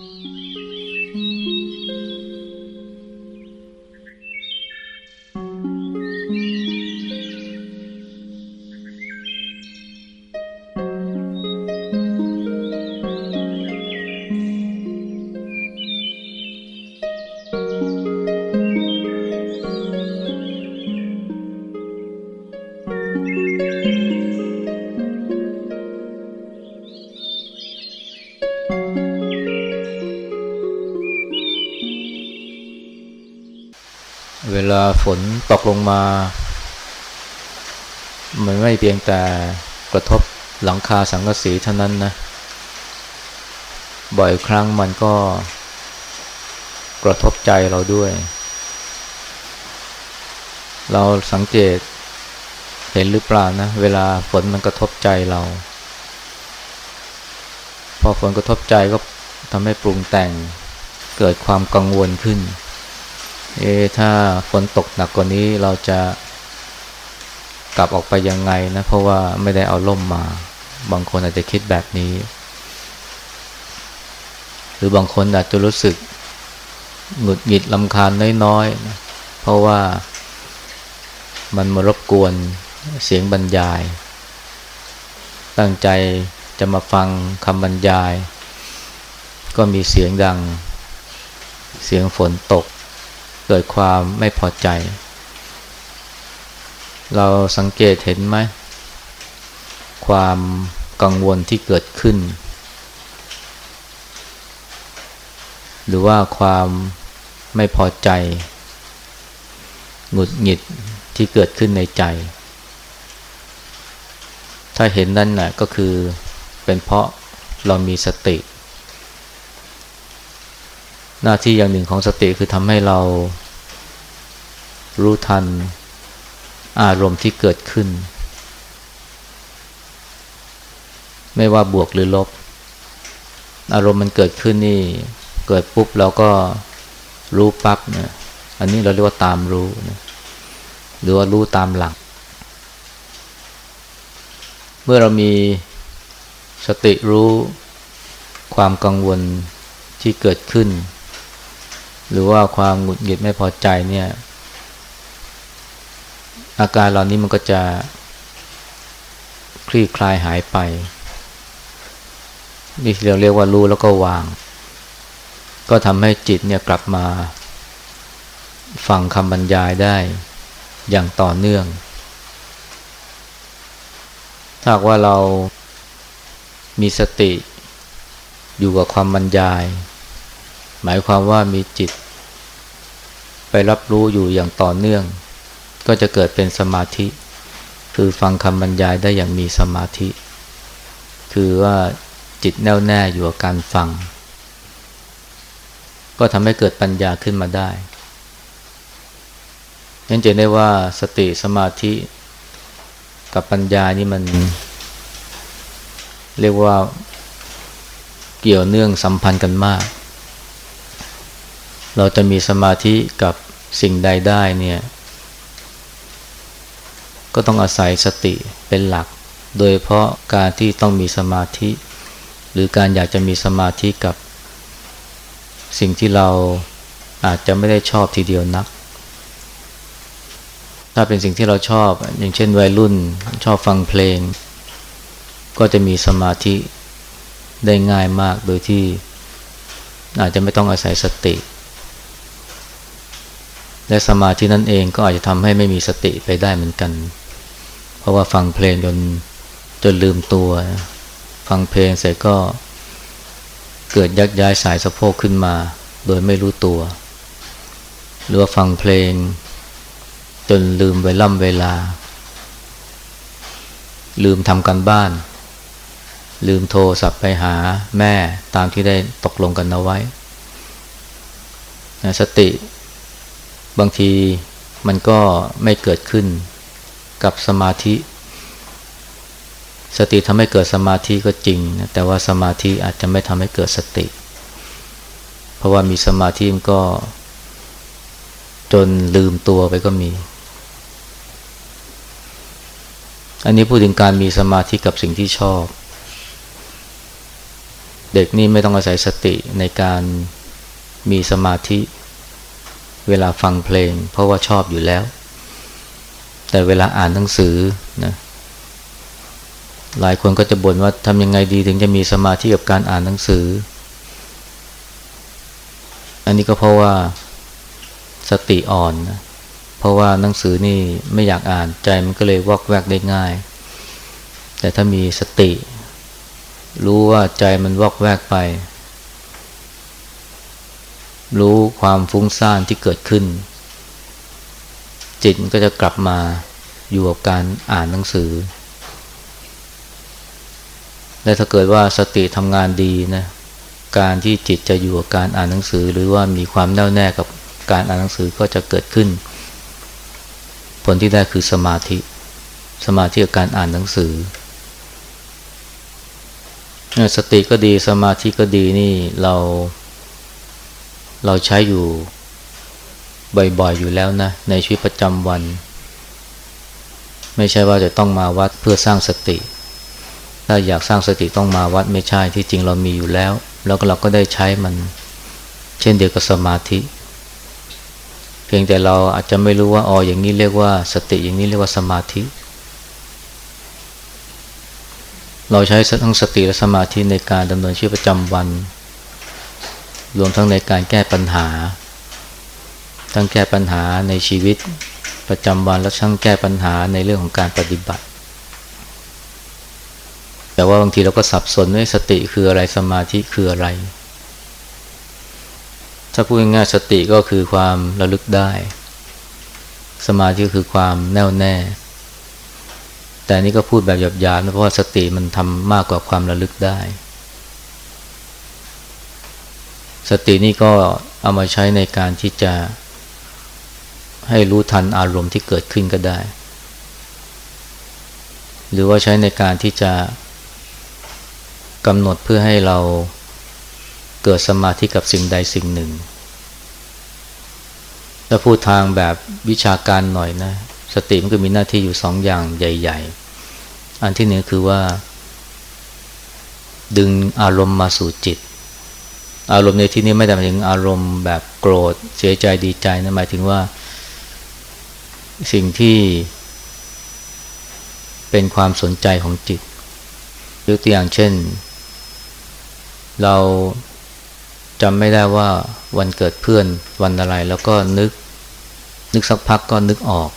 เฝนตกลงมา มันไม่เพียงแต่กระทบหลังคาสังกะสีเท่านั้นนะ บ่อยครั้งมันก็กระทบใจเราด้วย เราสังเกตเห็นหรือเปล่านะ เวลาฝนมันกระทบใจเรา พอฝนกระทบใจก็ทำให้ปรุงแต่งเกิดความกังวลขึ้น เอถ้าฝนตกหนักกว่านี้เราจะกลับออกไปยังไงนะ เพราะว่าไม่ได้เอาล่มมา บางคนอาจจะคิดแบบนี้ หรือบางคนอาจจะรู้สึกหงุดหงิดลำคาญน้อยๆนะเพราะว่ามันมารบกวนเสียงบรรยาย ตั้งใจจะมาฟังคำบรรยาย ก็มีเสียงดัง เสียงฝนตก เกิดความไม่พอใจ เราสังเกตเห็นไหม ความกังวลที่เกิดขึ้น หรือว่าความไม่พอใจ หงุดหงิดที่เกิดขึ้นในใจ ถ้าเห็นนั่นน่ะก็คือเป็นเพราะเรามีสติ หน้าที่อย่างหนึ่งของสติคือทำให้เรา รู้ทันอารมณ์ที่เกิดขึ้น ไม่ว่าบวกหรือลบ อารมณ์มันเกิดขึ้นนี่ เกิดปุ๊บเราก็รู้ปั๊บนะอันนี้เราเรียกว่าตามรู้นะหรือว่ารู้ตามหลัก เมื่อเรามีสติรู้ความกังวลที่เกิดขึ้น หรือว่าความหงุดหงิดไม่พอใจเนี่ย อาการเหล่านี้มันก็จะคลี่คลายหายไปนี่เราเรียกว่ารู้แล้วก็วาง ก็ทำให้จิตเนี่ยกลับมาฟังคำบรรยายได้อย่างต่อเนื่อง ถ้าว่าเรามีสติอยู่กับความบรรยาย หมายความว่ามีจิต ไปรับรู้อยู่อย่างต่อเนื่อง ก็จะเกิดเป็นสมาธิ คือฟังคำบรรยายได้อย่างมีสมาธิ คือว่าจิตแน่วแน่อยู่กับการฟัง ก็ทำให้เกิดปัญญาขึ้นมาได้ยันจะได้ว่าสติสมาธิกับปัญญานี่มัน เรียกว่าเกี่ยวเนื่องสัมพันธ์กันมาก เราจะมีสมาธิกับสิ่งใดได้เนี่ย ก็ต้องอาศัยสติเป็นหลัก โดยเพราะการที่ต้องมีสมาธิ หรือการอยากจะมีสมาธิกับ สิ่งที่เราอาจจะไม่ได้ชอบทีเดียวนัก ถ้าเป็นสิ่งที่เราชอบ อย่างเช่นวัยรุ่นชอบฟังเพลง ก็จะมีสมาธิได้ง่ายมากโดยที่อาจจะไม่ต้องอาศัยสติ และสมาธินั่นเองก็อาจจะทำให้ไม่มีสติไปได้เหมือนกัน เพราะว่าฟังเพลงจนจนลืมตัว ฟังเพลงเสร็จก็เกิดยักย้ายสายสะโพกขึ้นมา โดยไม่รู้ตัว หรือว่าฟังเพลง จนลืมเวล่ำเวลา ลืมทำกันบ้าน ลืมโทรศัพท์ไปหาแม่ตามที่ได้ตกลงกันเอาไว้ สติ บางทีมันก็ไม่เกิดขึ้นกับสมาธิ สติทำให้เกิดสมาธิก็จริงนะแต่ว่าสมาธิอาจจะไม่ทำให้เกิดสติ เพราะว่ามีสมาธิมันก็ จนลืมตัวไปก็มี อันนี้พูดถึงการมีสมาธิกับสิ่งที่ชอบ เด็กนี่ไม่ต้องอาศัยสติในการมีสมาธิเเวลาฟังเพลง เพราะว่าชอบอยู่แล้ว แต่เวลาอ่านหนังสือนะหลายคนก็จะบ่นว่าทำยังไงดีถึงจะมีสมาธิกับการอ่านหนังสือ อันนี้ก็เพราะว่าสติอ่อนนะเพราะว่าหนังสือนี่ไม่อยากอ่านใจมันก็เลยวอกแวกได้ง่าย แต่ถ้ามีสติ รู้ว่าใจมันวอกแวกไป รู้ความฟุ้งซ่านที่เกิดขึ้น จิตก็จะกลับมาอยู่กับการอ่านหนังสือ และถ้าเกิดว่าสติทำงานดีนะการที่จิตจะอยู่กับการอ่านหนังสือ หรือว่ามีความแน่วแน่กับการอ่านหนังสือก็จะเกิดขึ้น ผลที่ได้คือสมาธิ สมาธิกับการอ่านหนังสือ สติก็ดีสมาธิก็ดีนี่เรา เราใช้อยู่บ่อยๆอยู่แล้วนะ ในชีวิตประจำวัน ไม่ใช่ว่าจะต้องมาวัดเพื่อสร้างสติ ถ้าอยากสร้างสติต้องมาวัดไม่ใช่ที่จริงเรามีอยู่แล้ว แล้วเราก็ได้ใช้มัน เช่นเดียวกับสมาธิ เพียงแต่เราอาจจะไม่รู้ว่าอ๋ออย่างนี้เรียกว่าสติอย่างนี้เรียกว่าสมาธิ เราใช้ทั้งสติและสมาธิในการดำเนินชีวิตประจำวัน รวมทั้งในการแก้ปัญหา ทั้งแก้ปัญหาในชีวิตประจำวันและทั้งแก้ปัญหาในเรื่องของการปฏิบัติ แต่ว่าบางทีเราก็สับสนว่าสติคืออะไรสมาธิคืออะไร ถ้าพูดง่ายๆสติก็คือความระลึกได้ สมาธิคือความแน่วแน่ แต่นี่ก็พูดแบบหยาบๆนะเพราะว่าสติมันทำมากกว่าความระลึกได้ สตินี่ก็เอามาใช้ในการที่จะให้รู้ทันอารมณ์ที่เกิดขึ้นก็ได้ หรือว่าใช้ในการที่จะกำหนดเพื่อให้เราเกิดสมาธิกับสิ่งใดสิ่งหนึ่งถ้าพูดทางแบบวิชาการหน่อยนะ สติมันก็มีหน้าที่อยู่สองอย่างใหญ่ ๆ อันที่หนึ่งคือว่า ดึงอารมณ์มาสู่จิต อารมณ์ในที่นี้ไม่ได้หมายถึงอารมณ์แบบโกรธเสียใจดีใจนะหมายถึงว่า สิ่งที่ เป็นความสนใจของจิตยกตัวอย่างเช่น เราจำไม่ได้ว่าวันเกิดเพื่อนวันอะไร แล้วก็นึก นึกสักพักก็นึกออก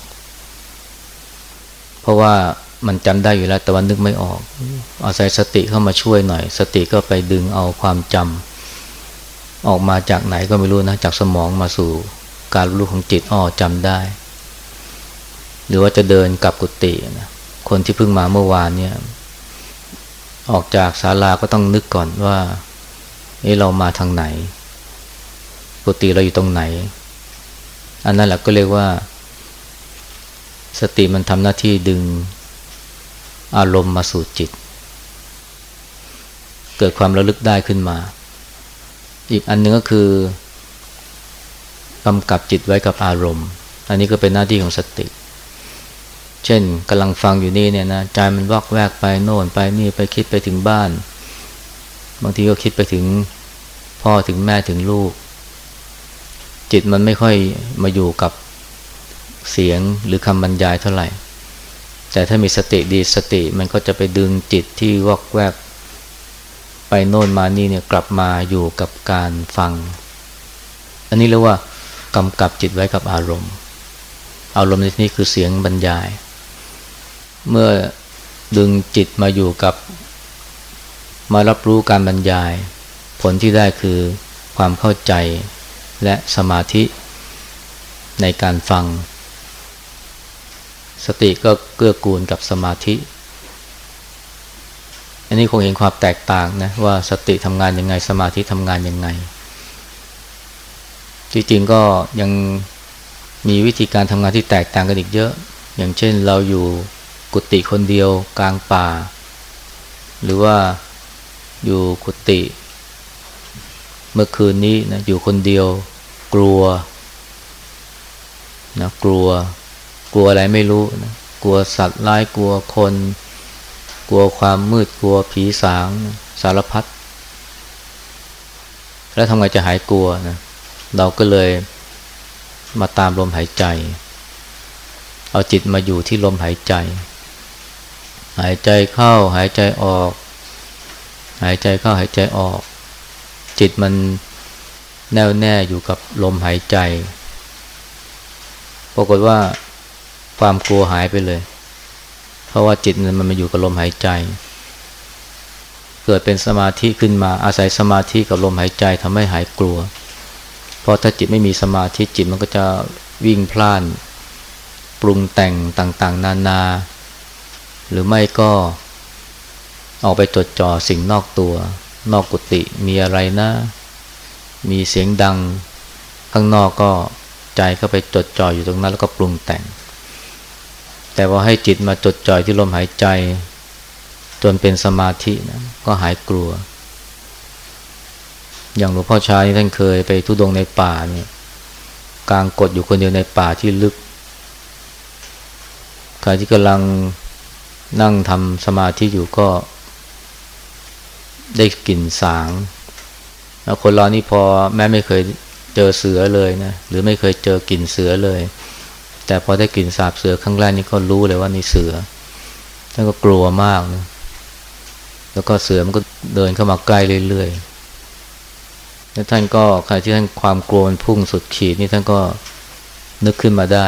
เพราะว่ามันจำได้อยู่แล้วแต่ว่านึกไม่ออก อาศัยสติเข้ามาช่วยหน่อย สติก็ไปดึงเอาความจำ ออกมาจากไหนก็ไม่รู้นะ จากสมองมาสู่การรู้ของจิตอ้อจำได้ หรือว่าจะเดินกลับกุฏินะคนที่เพิ่งมาเมื่อวานเนี่ย ออกจากศาลาก็ต้องนึกก่อนว่านี่เรามาทางไหนปกติเราอยู่ตรงไหน อันนั้นแหละก็เรียกว่า สติมันทำหน้าที่ดึงอารมณ์มาสู่จิต เกิดความระลึกได้ขึ้นมา อีกอันนึงก็คือกำกับจิตไว้กับอารมณ์ อันนี้ก็เป็นหน้าที่ของสติ เช่นกำลังฟังอยู่นี่เนี่ยนะใจมันวอกแวกไปโน่นไปนี่ไปคิดไปถึงบ้าน บางทีก็คิดไปถึงพ่อถึงแม่ถึงลูก จิตมันไม่ค่อยมาอยู่กับเสียงหรือคำบรรยายเท่าไหร่ แต่ถ้ามีสติดีสติมันก็จะไปดึงจิตที่วอกแวก ไปโน่นมานี่เนี่ยกลับมาอยู่กับการฟัง อันนี้เรียกว่ากำกับจิตไว้กับอารมณ์ อารมณ์ในที่นี้คือเสียงบรรยาย เมื่อดึงจิตมาอยู่กับมารับรู้การบรรยาย ผลที่ได้คือความเข้าใจและสมาธิในการฟัง สติก็เกื้อกูลกับสมาธิ อันนี้คงเห็นความแตกต่างนะว่าสติทำงานยังไง สมาธิทำงานยังไง จริงๆก็ยังมีวิธีการทำงานที่แตกต่างกันอีกเยอะ อย่างเช่นเราอยู่กุฏิคนเดียวกลางป่า หรือว่าอยู่กุฏิเมื่อคืนนี้นะอยู่คนเดียว กลัวนะกลัว กลัวอะไรไม่รู้นะกลัวสัตว์ร้ายกลัวคน ลัวความมืดกลัวผีสางสารพัดแล้วทำไงจะหายกลัวนะเราก็เลยมาตามลมหายใจ เอาจิตมาอยู่ที่ลมหายใจ หายใจเข้าหายใจออก หายใจเข้าหายใจออก จิตมันแน่วแน่อยู่กับลมหายใจปรากฏว่าความกลัวหายไปเลย เพราะว่าจิตมันมาอยู่กับลมหายใจ เกิดเป็นสมาธิขึ้นมาอาศัยสมาธิกับลมหายใจทำให้หายกลัว เพราะถ้าจิตไม่มีสมาธิจิตมันก็จะวิ่งพล่าน ปรุงแต่งต่างๆ นานา หรือไม่ก็ออกไปจดจ่อสิ่งนอกตัว นอกกุฏิมีอะไรนะ มีเสียงดัง ข้างนอกก็ใจก็ไปจดจ่ออยู่ตรงนั้นแล้วก็ปรุงแต่ง แต่ว่าให้จิตมาจดจ่อยที่ลมหายใจ จนเป็นสมาธินะก็หายกลัว อย่างหลวงพ่อชายท่านเคยไปทุดงในป่าเนี่ยกลางกดอยู่คนเดียวในป่าที่ลึกใครที่กำลังนั่งทำสมาธิอยู่ก็ ได้กลิ่นสางแล้วคนเรานี่พอแม้ไม่เคยเจอเสือเลยนะหรือไม่เคยเจอกลิ่นเสือเลย แต่พอได้กลิ่นสาบเสือครั้งแรกนี่ก็รู้เลยว่านี่เสือท่านก็กลัวมากนะแล้วก็เสือมันก็เดินเข้ามาใกล้เรื่อยๆแล้วท่านก็ใครที่ท่านความกลัวมันพุ่งสุดขีดนี่ท่านก็นึกขึ้นมาได้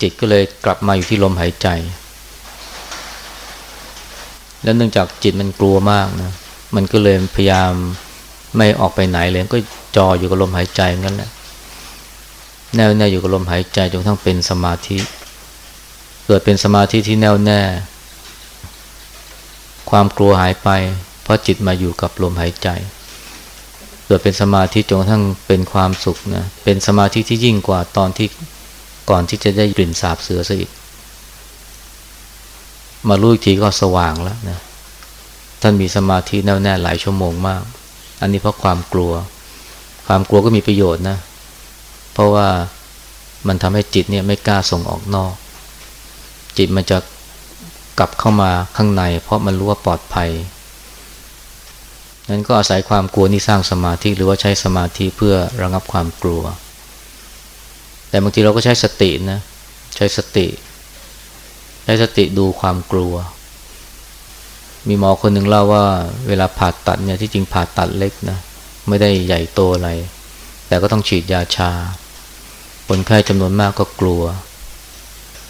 จิตก็เลยกลับมาอยู่ที่ลมหายใจ แล้วเนื่องจากจิตมันกลัวมากนะมันก็เลยพยายามไม่ออกไปไหนเลยก็จออยู่กับลมหายใจงั้นแหละ แน่วแน่อยู่กับลมหายใจจนทั้งเป็นสมาธิ เกิดเป็นสมาธิที่แน่วแน่ ความกลัวหายไป เพราะจิตมาอยู่กับลมหายใจ เกิดเป็นสมาธิจนทั้งเป็นความสุขนะเป็นสมาธิที่ยิ่งกว่าตอนที่ก่อนที่จะได้กลิ่นสาบเสือซะอีกมารู้อีกทีก็สว่างแล้วนะท่านมีสมาธิแน่วแน่หลายชั่วโมงมาก อันนี้เพราะความกลัว ความกลัวก็มีประโยชน์นะ เพราะว่ามันทำให้จิตเนี่ยไม่กล้าส่งออกนอก จิตมันจะกลับเข้ามาข้างใน เพราะมันรู้ว่าปลอดภัยนั้นก็อาศัยความกลัวนี่สร้างสมาธิหรือว่าใช้สมาธิเพื่อระงับความกลัว แต่บางทีเราก็ใช้สตินะใช้สติใช้สติดูความกลัว มีหมอคนหนึ่งเล่าว่าเวลาผ่าตัดเนี่ยที่จริงผ่าตัดเล็กนะไม่ได้ใหญ่โตอะไร แต่ก็ต้องฉีดยาชา คนไข้จำนวนมากก็กลัว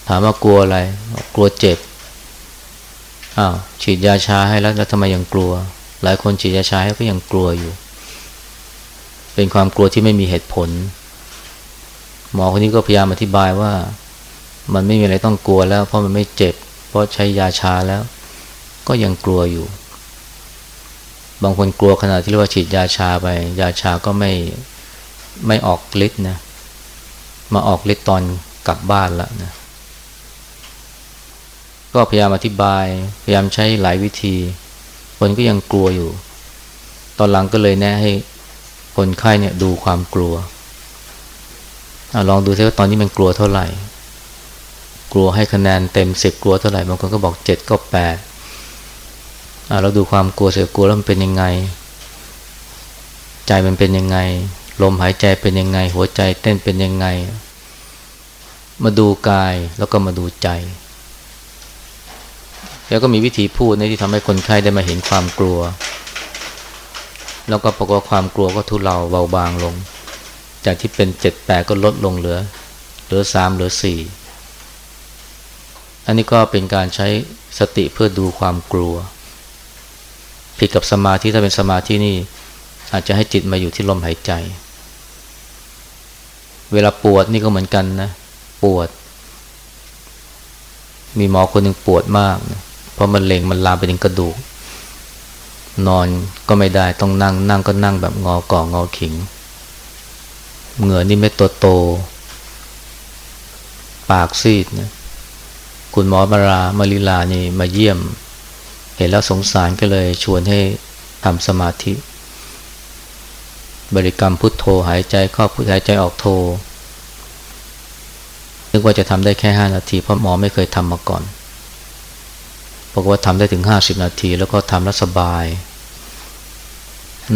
ถามว่ากลัวอะไร กลัวเจ็บอ้าวฉีดยาชาให้แล้วแล้วทำไมยังกลัว หลายคนฉีดยาชาให้ก็ยังกลัวอยู่ เป็นความกลัวที่ไม่มีเหตุผล หมอคนนี้ก็พยายามอธิบายว่า มันไม่มีอะไรต้องกลัวแล้ว เพราะมันไม่เจ็บ เพราะใช้ยาชาแล้ว ก็ยังกลัวอยู่ บางคนกลัวขนาดที่เรียกว่าฉีดยาชาไป ยาชาก็ไม่ไม่ออกฤทธิ์นะ มาออกฤทธิ์ตอนกลับบ้านแล้วนะก็พยายามอธิบาย พยายามใช้หลายวิธี คนก็ยังกลัวอยู่ ตอนหลังก็เลยแนะให้คนไข้เนี่ยดูความกลัวอลองดูซิว่าตอนนี้มันกลัวเท่าไหร่ กลัวให้คะแนนเต็มสิบกลัวเท่าไหร่บางคนก็บอกเจ็ดก็แปดเราดูความกลัวเสียกลัวแล้วมันเป็นยังไง ใจมันเป็นยังไง ลมหายใจเป็นยังไง หัวใจเต้นเป็นยังไง มาดูกายแล้วก็มาดูใจ แล้วก็มีวิธีพูดในที่ทำให้คนไข้ได้มาเห็นความกลัว แล้วก็ปรากฏความกลัวก็ทุเลาเบาบางลง จากที่เป็นเจ็ดแปดก็ลดลงเหลือ เหลือสามเหลือสี่อันนี้ก็เป็นการใช้สติเพื่อดูความกลัว ผิดกับสมาธิถ้าเป็นสมาธินี่อาจจะให้จิตมาอยู่ที่ลมหายใจ เวลาปวดนี่ก็เหมือนกันนะ ปวด มีหมอคนหนึ่งปวดมากนะเพราะมันเลงมันลามไปถึงกระดูก นอนก็ไม่ได้ต้องนั่ง นั่งก็นั่งแบบงอก่องอขิง เหงื่อนี่ไม่ตัวโต ปากซีดนะคุณหมอมารามาริลานี่มาเยี่ยม เห็นแล้วสงสารก็เลยชวนให้ทำสมาธิ บริกรรมพุทโธหายใจเข้าพุทหายใจออกโธ นึกว่าจะทำได้แค่ห้านาที เพราะหมอไม่เคยทำมาก่อนบอกว่าทำได้ถึงห้าสิบนาที แล้วก็ทำแล้วสบาย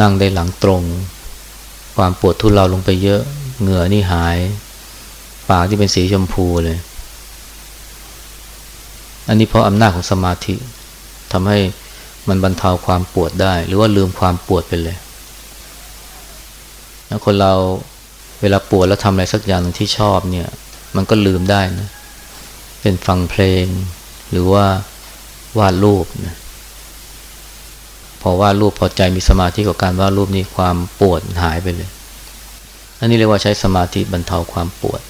นั่งได้หลังตรง ความปวดทุเลาลงไปเยอะ เหงื่อนี่หาย ปากที่เป็นสีชมพูเลย อันนี้เพราะอำนาจของสมาธิทำให้มันบรรเทาความปวดได้ หรือว่าลืมความปวดไปเลยแล้วคนเราเวลาปวดแล้วทำอะไรสักอย่างที่ชอบเนี่ย มันก็ลืมได้นะเป็นฟังเพลง หรือว่าวาดรูปนะพอวาดรูปพอใจมีสมาธิกับการวาดรูปนี้ความปวดหายไปเลยอันนี้เรียกว่าใช้สมาธิบรรเทาความปวด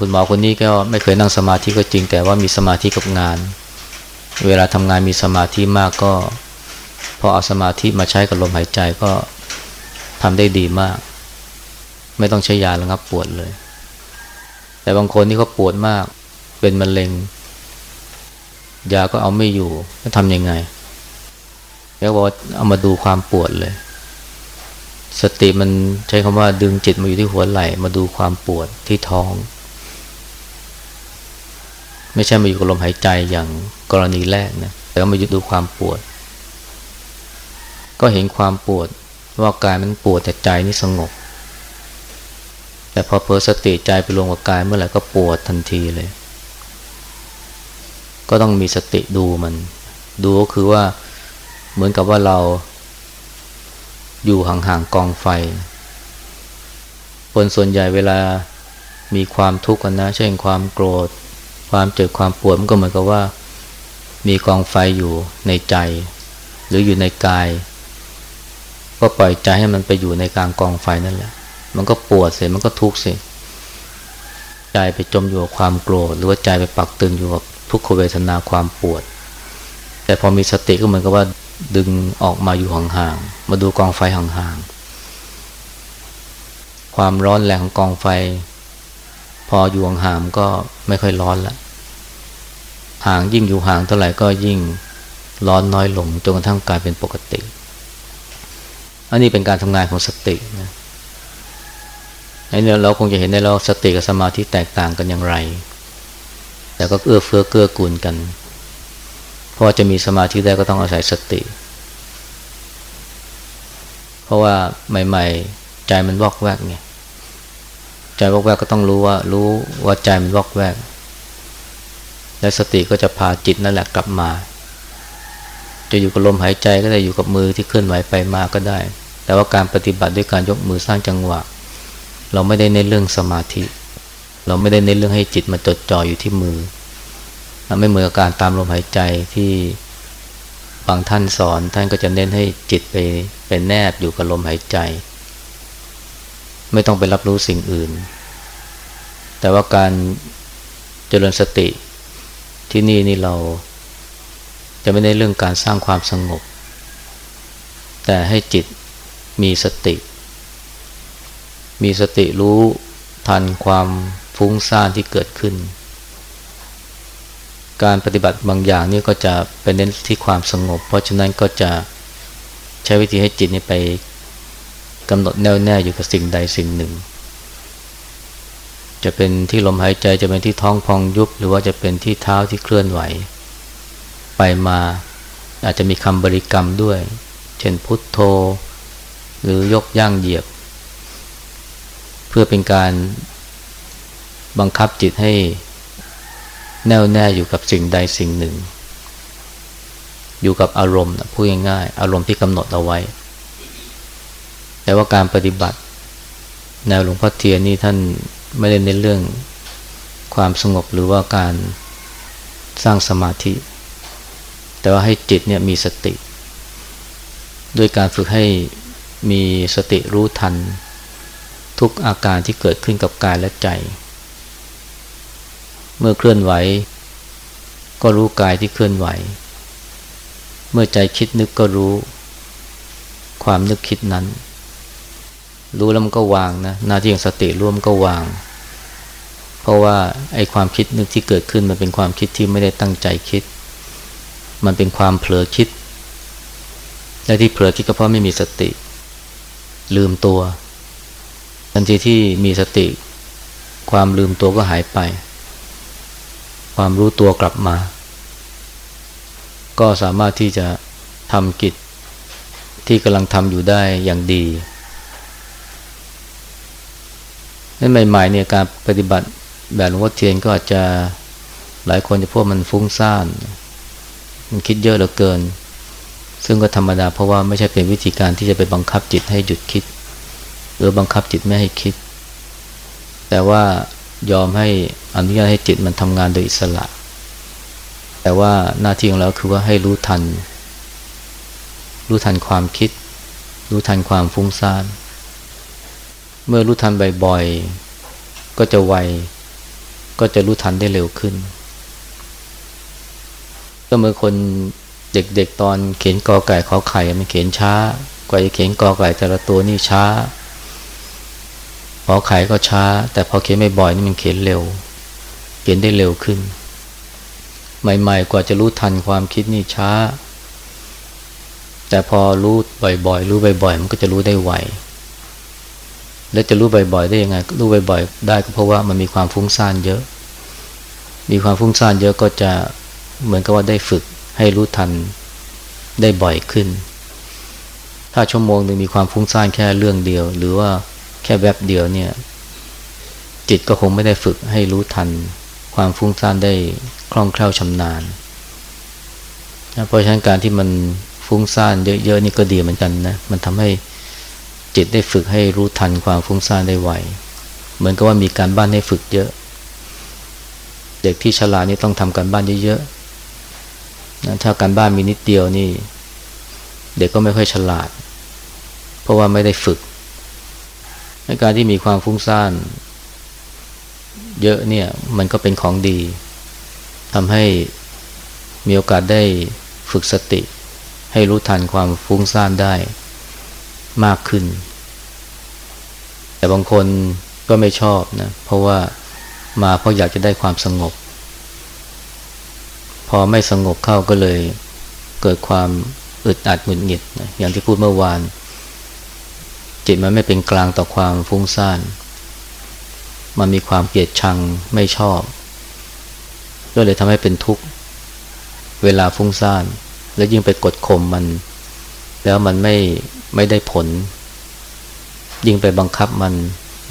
คุณหมอคนนี้ก็ไม่เคยนั่งสมาธิก็จริง แต่ว่ามีสมาธิกับงาน เวลาทำงานมีสมาธิมากก็ พอเอาสมาธิมาใช้กับลมหายใจก็ทำได้ดีมาก ไม่ต้องใช้ยาระงับปวดเลย แต่บางคนที่เขาปวดมาก เป็นมะเร็ง ยาก็เอาไม่อยู่จะทำยังไงแล้วบอกเอามาดูความปวดเลย สติมันใช้คำว่าดึงจิตมาอยู่ที่หัวไหล่ มาดูความปวดที่ท้อง ไม่ใช่มาอยู่กับลมหายใจอย่างกรณีแรกนะแต่ว่ามาอยู่ดูความปวด ก็เห็นความปวดว่ากายมันปวดแต่ใจนี่สงบ แต่พอเพอสติใจไปรวมกับกายเมื่อไหร่ก็ปวดทันทีเลย ก็ต้องมีสติดูมัน ดูก็คือว่าเหมือนกับว่าเราอยู่ห่างๆกองไฟ คนส่วนใหญ่เวลามีความทุกข์กันนะ เช่นความโกรธ ความเจ็บความปวดมันก็เหมือนกับว่า มีกองไฟอยู่ในใจ หรืออยู่ในกาย ก็ปล่อยใจให้มันไปอยู่ในกลางกองไฟนั่นแหละ มันก็ปวดเสียมันก็ทุกข์เสียใจไปจมอยู่กับความโกรธหรือว่าใจไปปักตึงอยู่กับทุกขเวทนาความปวด แต่พอมีสติก็เหมือนกับว่าดึงออกมาอยู่ห่างๆมาดูกองไฟห่างๆความร้อนแรงของกองไฟ พออยู่ห่างๆก็ไม่ค่อยร้อนละห่างยิ่งอยู่ห่างเท่าไหร่ก็ยิ่งร้อนน้อยลงจนกระทั่งกลายเป็นปกติ อันนี้เป็นการทำงานของสตินะ อันนี้เราคงจะเห็นได้แล้วสติกับสมาธิแตกต่างกันอย่างไร แต่ก็เอื้อเฟื้อเกื้อกูลกัน เพราะจะมีสมาธิได้ก็ต้องอาศัยสติ เพราะว่าใหม่ ๆ ใจมันวอกแวกไงใจวอกแวกก็ต้องรู้ว่า รู้ว่าใจมันวอกแวก และสติก็จะพาจิตนั่นแหละกลับมา จะอยู่กับลมหายใจก็ได้อยู่กับมือที่เคลื่อนไหวไปมาก็ได้ แต่ว่าการปฏิบัติด้วยการยกมือสร้างจังหวะ เราไม่ได้ในเรื่องสมาธิ เราไม่ได้ในเรื่องให้จิตมาจดจ่ออยู่ที่มือ ไม่เหมือนกับการตามลมหายใจที่บางท่านสอนท่านก็จะเน้นให้จิตไปเป็นแนบอยู่กับลมหายใจ ไม่ต้องไปรับรู้สิ่งอื่น แต่ว่าการเจริญสติที่นี่นี่เราจะไม่ได้เรื่องการสร้างความสงบ แต่ให้จิตมีสติ มีสติรู้ทันความฟุ้งซ่านที่เกิดขึ้น การปฏิบัติบางอย่างนี่ก็จะเป็นเน้นที่ความสงบ เพราะฉะนั้นก็จะใช้วิธีให้จิตนี่ไปกำหนดแน่วแน่อยู่กับสิ่งใดสิ่งหนึ่ง จะเป็นที่ลมหายใจจะเป็นที่ท้องพองยุบ หรือว่าจะเป็นที่เท้าที่เคลื่อนไหว ไปมาอาจจะมีคำบริกรรมด้วย เช่นพุทโธ หรือยกย่างเหยียบ เพื่อเป็นการบังคับจิตให้แน่วแน่อยู่กับสิ่งใดสิ่งหนึ่ง อยู่กับอารมณ์พูดง่ายๆอารมณ์ที่กำหนดเอาไว้ แต่ว่าการปฏิบัติ แนวหลวงพ่อเทียนนี่ท่านไม่ได้เน้นเรื่องความสงบหรือว่าการสร้างสมาธิ แต่ว่าให้จิตเนี่ยมีสติ ด้วยการฝึกให้มีสติรู้ทัน ทุกอาการที่เกิดขึ้นกับกายและใจ เมื่อเคลื่อนไหว ก็รู้กายที่เคลื่อนไหว เมื่อใจคิดนึกก็รู้ ความนึกคิดนั้น รู้แล้วมันก็วางนะหน้าที่ของสติร่วมก็วาง เพราะว่าไอ้ความคิดนึกที่เกิดขึ้นมันเป็นความคิดที่ไม่ได้ตั้งใจคิด มันเป็นความเผลอคิดและที่เผลอคิดก็เพราะไม่มีสติ ลืมตัว ทันทีที่มีสติ ความลืมตัวก็หายไป ความรู้ตัวกลับมา ก็สามารถที่จะทำกิจที่กำลังทำอยู่ได้อย่างดีนั่นใหม่ๆเนี่ยการปฏิบัติแบบหลวงพ่อเทียนก็อาจจะหลายคนจะพวกมันฟุ้งซ่าน มันคิดเยอะเหลือเกิน ซึ่งก็ธรรมดาเพราะว่าไม่ใช่เป็นวิธีการที่จะไปบังคับจิตให้หยุดคิด หรือบังคับจิตไม่ให้คิด แต่ว่ายอมให้อนุญาตให้จิตมันทำงานโดยอิสระ แต่ว่าหน้าที่ของเราคือว่าให้รู้ทัน รู้ทันความคิด รู้ทันความฟุ้งซ่าน เมื่อรู้ทันบ่อยๆ ก็จะไว ก็จะรู้ทันได้เร็วขึ้น ก็เมื่อคนเด็กๆตอนเขียนกอไก่ขอไข่มันเขียนช้ากว่าจะเขียนกอไก่แต่ละตัวนี่ช้า ขอไข่ก็ช้า แต่พอเขียนไม่บ่อยนี่มันเขียนเร็ว เขียนได้เร็วขึ้น ใหม่ๆกว่าจะรู้ทันความคิดนี่ช้า แต่พอรู้บ่อยๆ รู้บ่อยๆ มันก็จะรู้ได้ไวแล้วจะรู้บ่อยๆ ได้ยังไง รู้บ่อยๆ ได้ก็เพราะว่ามันมีความฟุ้งซ่านเยอะ มีความฟุ้งซ่านเยอะก็จะเหมือนกับว่าได้ฝึกให้รู้ทันได้บ่อยขึ้น ถ้าชั่วโมงหนึ่งมีความฟุ้งซ่านแค่เรื่องเดียว หรือว่า แค่แวบเดียวเนี่ย จิตก็คงไม่ได้ฝึกให้รู้ทัน ความฟุ้งซ่านได้คล่องแคล่วชำนาญนะเพราะฉะนั้นการที่มันฟุ้งซ่านเยอะๆนี่ก็ดีเหมือนกันนะมันทำให้จิตได้ฝึกให้รู้ทันความฟุ้งซ่านได้ไวเหมือนกับว่ามีการบ้านให้ฝึกเยอะ เด็กที่ฉลาดนี่ต้องทำการบ้านเยอะๆนะถ้าการบ้านมีนิดเดียวนี่ เด็กก็ไม่ค่อยฉลาด เพราะว่าไม่ได้ฝึก การที่มีความฟุ้งซ่านเยอะเนี่ยมันก็เป็นของดีทำให้มีโอกาสได้ฝึกสติ ให้รู้ทันความฟุ้งซ่านได้มากขึ้น แต่บางคนก็ไม่ชอบนะเพราะว่ามาเพราะอยากจะได้ความสงบ พอไม่สงบเข้าก็เลยเกิดความอึดอัดหงุดหงิดนะอย่างที่พูดเมื่อวาน จิตมันไม่เป็นกลางต่อความฟุ้งซ่าน มันมีความเกลียดชังไม่ชอบ ก็เลยทำให้เป็นทุกข์ เวลาฟุ้งซ่าน แล้วยิ่งไปกดข่มมัน แล้วมันไม่ไม่ได้ผล ยิ่งไปบังคับมัน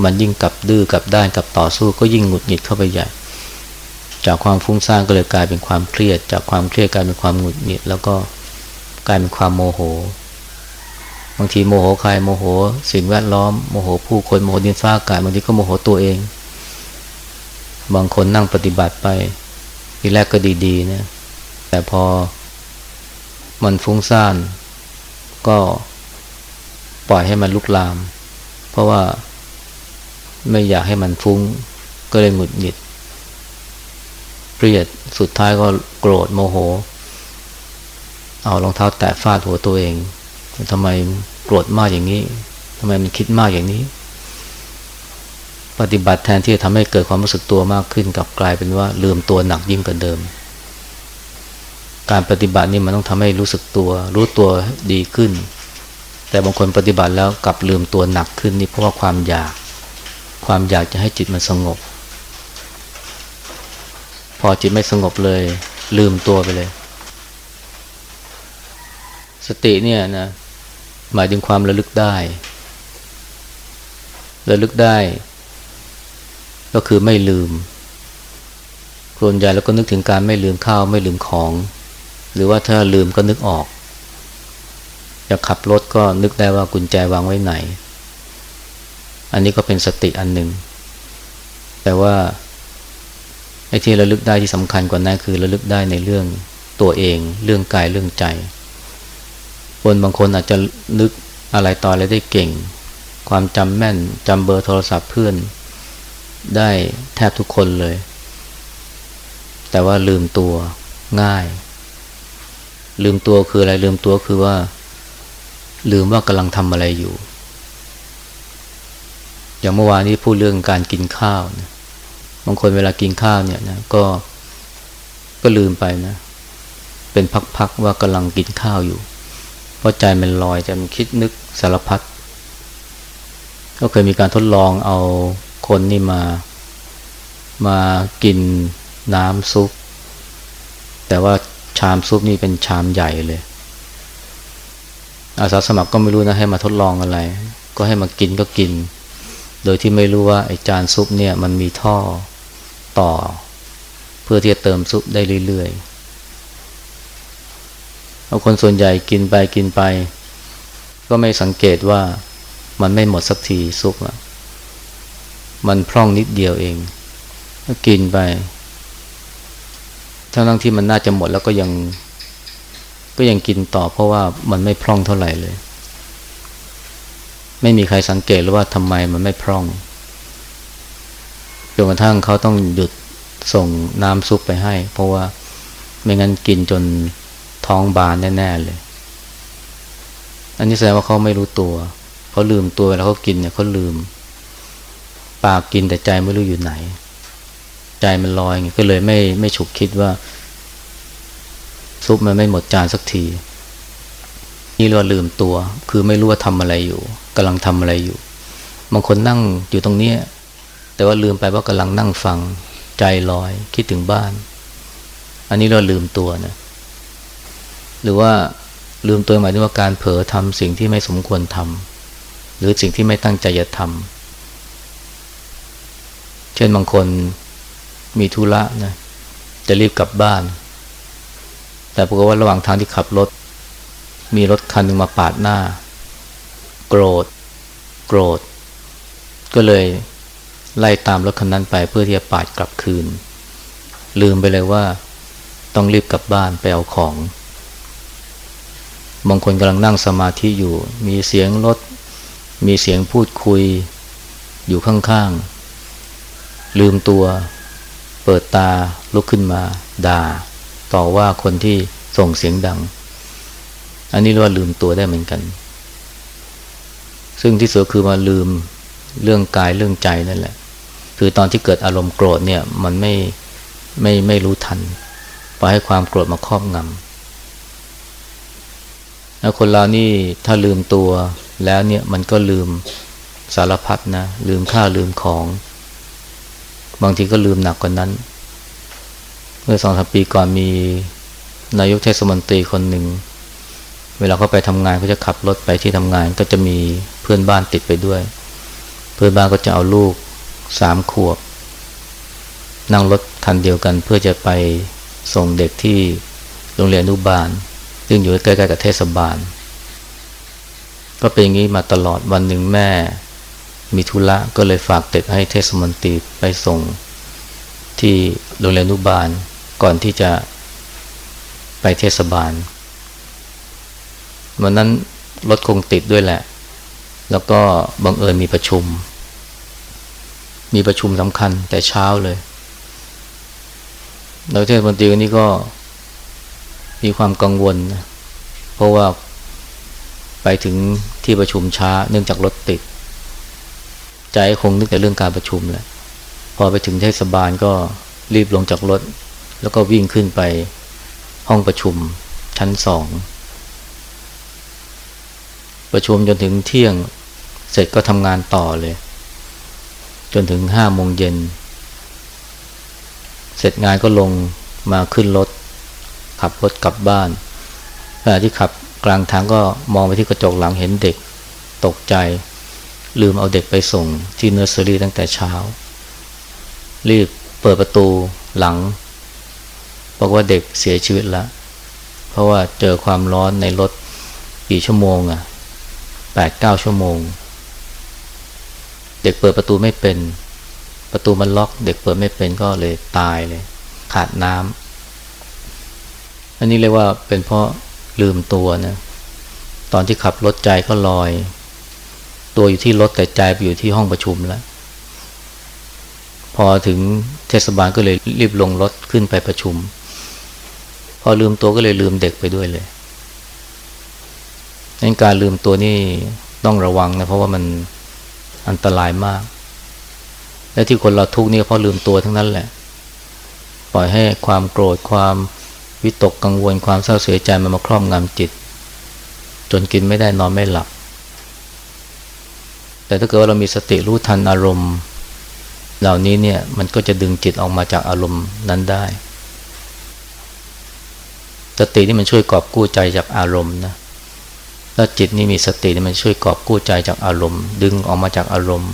มันยิ่งกลับดื้อกลับด้านกลับต่อสู้ก็ยิ่งหงุดหงิดเข้าไปใหญ่ จากความฟุ้งซ่านก็เลยกลายเป็นความเครียด จากความเครียดกลายเป็นความหงุดหงิด แล้วก็กลายเป็นความโมโห บางทีโมโหใครโมโห สิ่งแวดล้อมโมโหผู้คนโมโหดินฟ้าอากาศบางทีก็โมโหตัวเอง บางคนนั่งปฏิบัติไปทีแรกก็ดีๆนะแต่พอมันฟุ้งซ่าน ก็ปล่อยให้มันลุกลาม เพราะว่าไม่อยากให้มันฟุ้ง ก็เลยหงุดหงิดเครียดสุดท้ายก็โกรธโมโห เอารองเท้าแตะฟาดหัวตัวเอง ทำไมโกรธมากอย่างนี้ทำไมมันคิดมากอย่างนี้ ปฏิบัติแทนที่จะทำให้เกิดความรู้สึกตัวมากขึ้นกับกลายเป็นว่าลืมตัวหนักยิ่งกว่าเดิม การปฏิบัตินี่มันต้องทำให้รู้สึกตัว รู้ตัวดีขึ้น แต่บางคนปฏิบัติแล้วกลับลืมตัวหนักขึ้นนี่เพราะว่าความอยาก ความอยากจะให้จิตมันสงบ พอจิตไม่สงบเลย ลืมตัวไปเลย สติเนี่ยนะ หมายถึงความระลึกได้ ระลึกได้ ก็คือไม่ลืมส่วนใหญ่แล้วก็นึกถึงการไม่ลืมข้าวไม่ลืมของ หรือว่าถ้าลืมก็นึกออกจะขับรถก็นึกได้ว่ากุญแจวางไว้ไหน อันนี้ก็เป็นสติอันหนึ่ง แต่ว่าไอ้ที่ระลึกได้ที่สำคัญกว่านั้นคือระลึกได้ในเรื่องตัวเอง เรื่องกายเรื่องใจ คนบางคนอาจจะนึกอะไรต่ออะไรได้เก่ง ความจำแม่นจำเบอร์โทรศัพท์เพื่อนได้แทบทุกคนเลย แต่ว่าลืมตัวง่าย ลืมตัวคืออะไรลืมตัวคือว่า ลืมว่ากำลังทำอะไรอยู่ อย่างเมื่อวานนี้พูดเรื่องการกินข้าวนะบางคนเวลากินข้าวเนี่ยนะก็ก็ลืมไปนะ เป็นพักๆว่ากำลังกินข้าวอยู่ เพราะใจมันลอยจะมันคิดนึกสารพัดก็เคยมีการทดลองเอาคนนี่มา มากินน้ำซุป แต่ว่าชามซุปนี่เป็นชามใหญ่เลย อาสาสมัครก็ไม่รู้นะให้มาทดลองอะไร ก็ให้มากินก็กิน โดยที่ไม่รู้ว่าไอ้จานซุปเนี่ยมันมีท่อต่อ เพื่อที่จะเติมซุปได้เรื่อยๆ คนส่วนใหญ่กินไปกินไป ก็ไม่สังเกตว่ามันไม่หมดสักทีซุปอะมันพร่องนิดเดียวเองก็กินไปทั้งที่มันน่าจะหมดแล้วก็ยัง ก็ยังกินต่อเพราะว่ามันไม่พร่องเท่าไหร่เลย ไม่มีใครสังเกตเลยว่าทำไมมันไม่พร่องจนกระทั่งเขาต้องหยุดส่งน้ำซุปไปให้ เพราะว่าไม่งั้นกินจน ท้องบานแน่ๆเลย อันนี้แสดงว่าเขาไม่รู้ตัวเขาลืมตัวแล้วเขากินเนี่ยเขาลืม ปากกินแต่ใจไม่รู้อยู่ไหน ใจมันลอยไงก็เลยไม่ไม่ฉุกคิดว่า ซุปมันไม่หมดจานสักที นี่เราลืมตัว คือไม่รู้ว่าทำอะไรอยู่กำลังทำอะไรอยู่บางคนนั่งอยู่ตรงนี้แต่ว่าลืมไปว่ากำลังนั่งฟังใจลอยคิดถึงบ้าน อันนี้เราลืมตัวนะ หรือว่าลืมตัวหมายถึงว่าการเผลอทำสิ่งที่ไม่สมควรทำหรือสิ่งที่ไม่ตั้งใจจะทำเช่นบางคนมีธุระนะจะรีบกลับบ้าน แต่ปรากฏว่าระหว่างทางที่ขับรถ มีรถคันหนึ่งมาปาดหน้า โกรธ โกรธ ก็เลยไล่ตามรถคันนั้นไปเพื่อที่จะปาดกลับคืน ลืมไปเลยว่าต้องรีบกลับบ้านไปเอาของ บางคนกำลังนั่งสมาธิอยู่ มีเสียงรถ มีเสียงพูดคุยอยู่ข้างๆ ลืมตัว เปิดตาลุกขึ้นมา ด่า ต่อว่าคนที่ส่งเสียงดัง อันนี้เรียกว่าลืมตัวได้เหมือนกัน ซึ่งที่สุดคือมาลืมเรื่องกายเรื่องใจนั่นแหละ คือตอนที่เกิดอารมณ์โกรธเนี่ย มันไม่ไม่ไม่รู้ทันปล่อยให้ความโกรธมาครอบงำ แล้วคนเรานี่ถ้าลืมตัวแล้วเนี่ยมันก็ลืมสารพัดนะลืมข้าลืมของ บางทีก็ลืมหนักกว่านั้น เมื่อสองสามปีก่อนมีนายกเทศมนตรีคนหนึ่ง เวลาเขาไปทำงานเขาจะขับรถไปที่ทำงานก็จะมีเพื่อนบ้านติดไปด้วย เพื่อนบ้านก็จะเอาลูกสามขวบ นั่งรถคันเดียวกันเพื่อจะไปส่งเด็กที่โรงเรียนอนุบาล ซึ่งอยู่ใกล้ๆกับเทศบาล ก็เป็นอย่างนี้มาตลอดวันหนึ่งแม่ มีธุระก็เลยฝากเด็กให้เทศมนตรีไปส่งที่โรงเรียนนุบาลก่อนที่จะไปเทศบาลวันนั้นรถคงติดด้วยแหละ แล้วก็บังเอิญมีประชุม มีประชุมสำคัญแต่เช้าเลยแล้วเทศมนตรีคนนี้ก็ มีความกังวลนะเพราะว่าไปถึงที่ประชุมช้าเนื่องจากรถติด ใจคงนึกแต่เรื่องการประชุมแหละพอไปถึงเทศบาลก็รีบลงจากรถ แล้วก็วิ่งขึ้นไปห้องประชุมชั้นสองประชุมจนถึงเที่ยงเสร็จก็ทำงานต่อเลย จนถึงห้าโมงเย็น เสร็จงานก็ลงมาขึ้นรถ ขับรถกลับบ้านขณะที่ขับกลางทางก็มองไปที่กระจกหลังเห็นเด็กตกใจ ลืมเอาเด็กไปส่งที่เนอร์เซอรี่ตั้งแต่เช้า รีบเปิดประตูหลังบอกว่าเด็กเสียชีวิตแล้ว เพราะว่าเจอความร้อนในรถกี่ชั่วโมงอะ่ะแปดเก้าชั่วโมง เด็กเปิดประตูไม่เป็น ประตูมันล็อก เด็กเปิดไม่เป็นก็เลยตายเลย ขาดน้ำ อันนี้เรียกว่าเป็นเพราะลืมตัวนะตอนที่ขับรถใจก็ลอย ตัวอยู่ที่รถแต่ใจไปอยู่ที่ห้องประชุมแล้ว พอถึงเทศบาลก็เลยรีบลงรถขึ้นไปประชุม พอลืมตัวก็เลยลืมเด็กไปด้วยเลยงั้นการลืมตัวนี่ต้องระวังนะเพราะว่ามันอันตรายมาก และที่คนเราทุกข์นี่เพราะลืมตัวทั้งนั้นแหละ ปล่อยให้ความโกรธความ วิตกกังวลความเศร้าเสียใจมันมาครอบงำจิต จนกินไม่ได้นอนไม่หลับ แต่ถ้าเกิดว่าเรามีสติรู้ทันอารมณ์ เหล่านี้เนี่ยมันก็จะดึงจิตออกมาจากอารมณ์นั้นได้ สตินี่มันช่วยกอบกู้ใจจากอารมณ์นะแล้วจิตนี่มีสติมันช่วยกอบกู้ใจจากอารมณ์ ดึงออกมาจากอารมณ์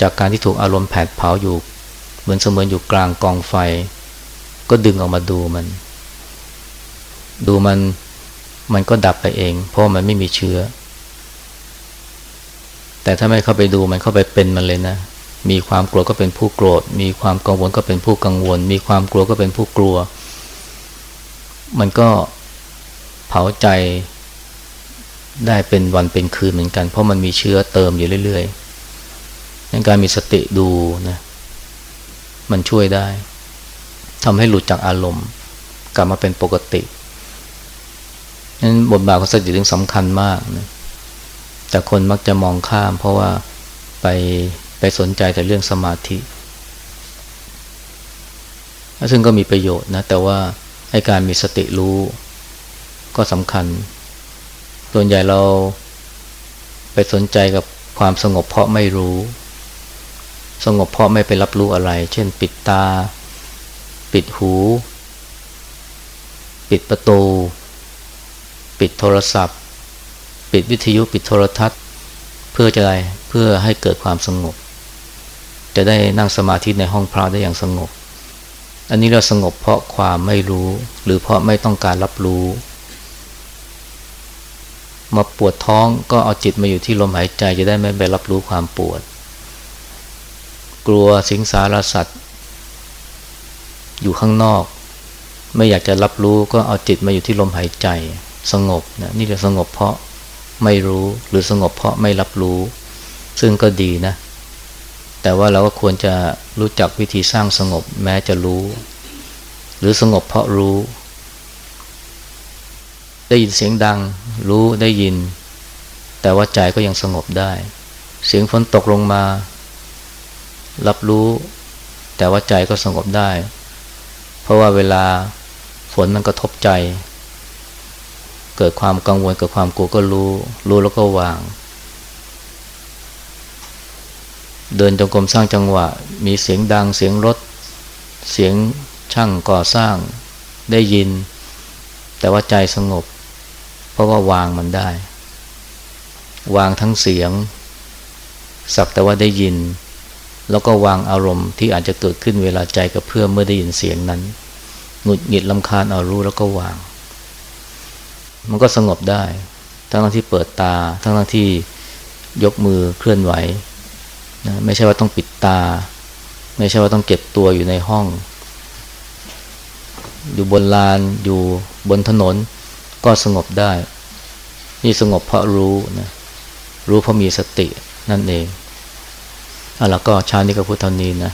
จากการที่ถูกอารมณ์แผดเผาอยู่เหมือนเสมือนอยู่กลางกองไฟ ก็ดึงออกมาดูมัน ดูมันมันก็ดับไปเอง เพราะมันไม่มีเชื้อ แต่ถ้าไม่เข้าไปดูมันเข้าไปเป็นมันเลยนะ มีความกลัวก็เป็นผู้โกรธ มีความกังวลก็เป็นผู้กังวล มีความกลัวก็เป็นผู้กลัว มันก็เผาใจได้เป็นวันเป็นคืนเหมือนกัน เพราะมันมีเชื้อเติมอยู่เรื่อยๆในการมีสติดูนะมันช่วยได้ ทำให้หลุดจากอารมณ์ กลับมาเป็นปกตินั้นบทบาทของสติถึงสำคัญมากนะแต่คนมักจะมองข้าม เพราะว่าไปไปสนใจแต่เรื่องสมาธิ ซึ่งก็มีประโยชน์นะ แต่ว่าให้การมีสติรู้ก็สำคัญ ส่วนใหญ่เราไปสนใจกับความสงบเพราะไม่รู้ สงบเพราะไม่ไปรับรู้อะไร เช่นปิดตา ปิดหู ปิดประตู ปิดโทรศัพท์ ปิดวิทยุปิดโทรทัศน์ เพื่อจะอะไรเพื่อให้เกิดความสงบ จะได้นั่งสมาธิในห้องพระได้อย่างสงบ อันนี้เราสงบเพราะความไม่รู้ หรือเพราะไม่ต้องการรับรู้ มาปวดท้องก็เอาจิตมาอยู่ที่ลมหายใจจะได้ไม่ไปรับรู้ความปวด กลัวสิงสารสัตว์ อยู่ข้างนอก ไม่อยากจะรับรู้ก็เอาจิตมาอยู่ที่ลมหายใจ สงบนะนี่จะสงบเพราะไม่รู้หรือสงบเพราะไม่รับรู้ ซึ่งก็ดีนะ แต่ว่าเราก็ควรจะรู้จักวิธีสร้างสงบแม้จะรู้ หรือสงบเพราะรู้ ได้ยินเสียงดัง รู้ได้ยิน แต่ว่าใจก็ยังสงบได้ เสียงฝนตกลงมา รับรู้ แต่ว่าใจก็สงบได้ เพราะว่าเวลาฝนมันกระทบใจ เกิดความกังวลเกิดความกลัวก็รู้ รู้แล้วก็วาง เดินจงกรมสร้างจังหวะ มีเสียงดังเสียงรถ เสียงช่างก่อสร้างได้ยิน แต่ว่าใจสงบ เพราะว่าวางมันได้ วางทั้งเสียง สักแต่ว่าได้ยิน แล้วก็วางอารมณ์ที่อาจจะเกิดขึ้นเวลาใจกับเพื่อเมื่อได้ยินเสียงนั้นหงุดหงิดลำคาญเอารู้แล้วก็วาง มันก็สงบได้ ทั้งที่เปิดตา ทั้งที่ยกมือเคลื่อนไหวนะไม่ใช่ว่าต้องปิดตา ไม่ใช่ว่าต้องเก็บตัวอยู่ในห้อง อยู่บนลานอยู่บนถนน ก็สงบได้ นี่สงบเพราะรู้นะรู้เพราะมีสตินั่นเอง แล้วก็ชานี้ก็พูดเท่านี้นะ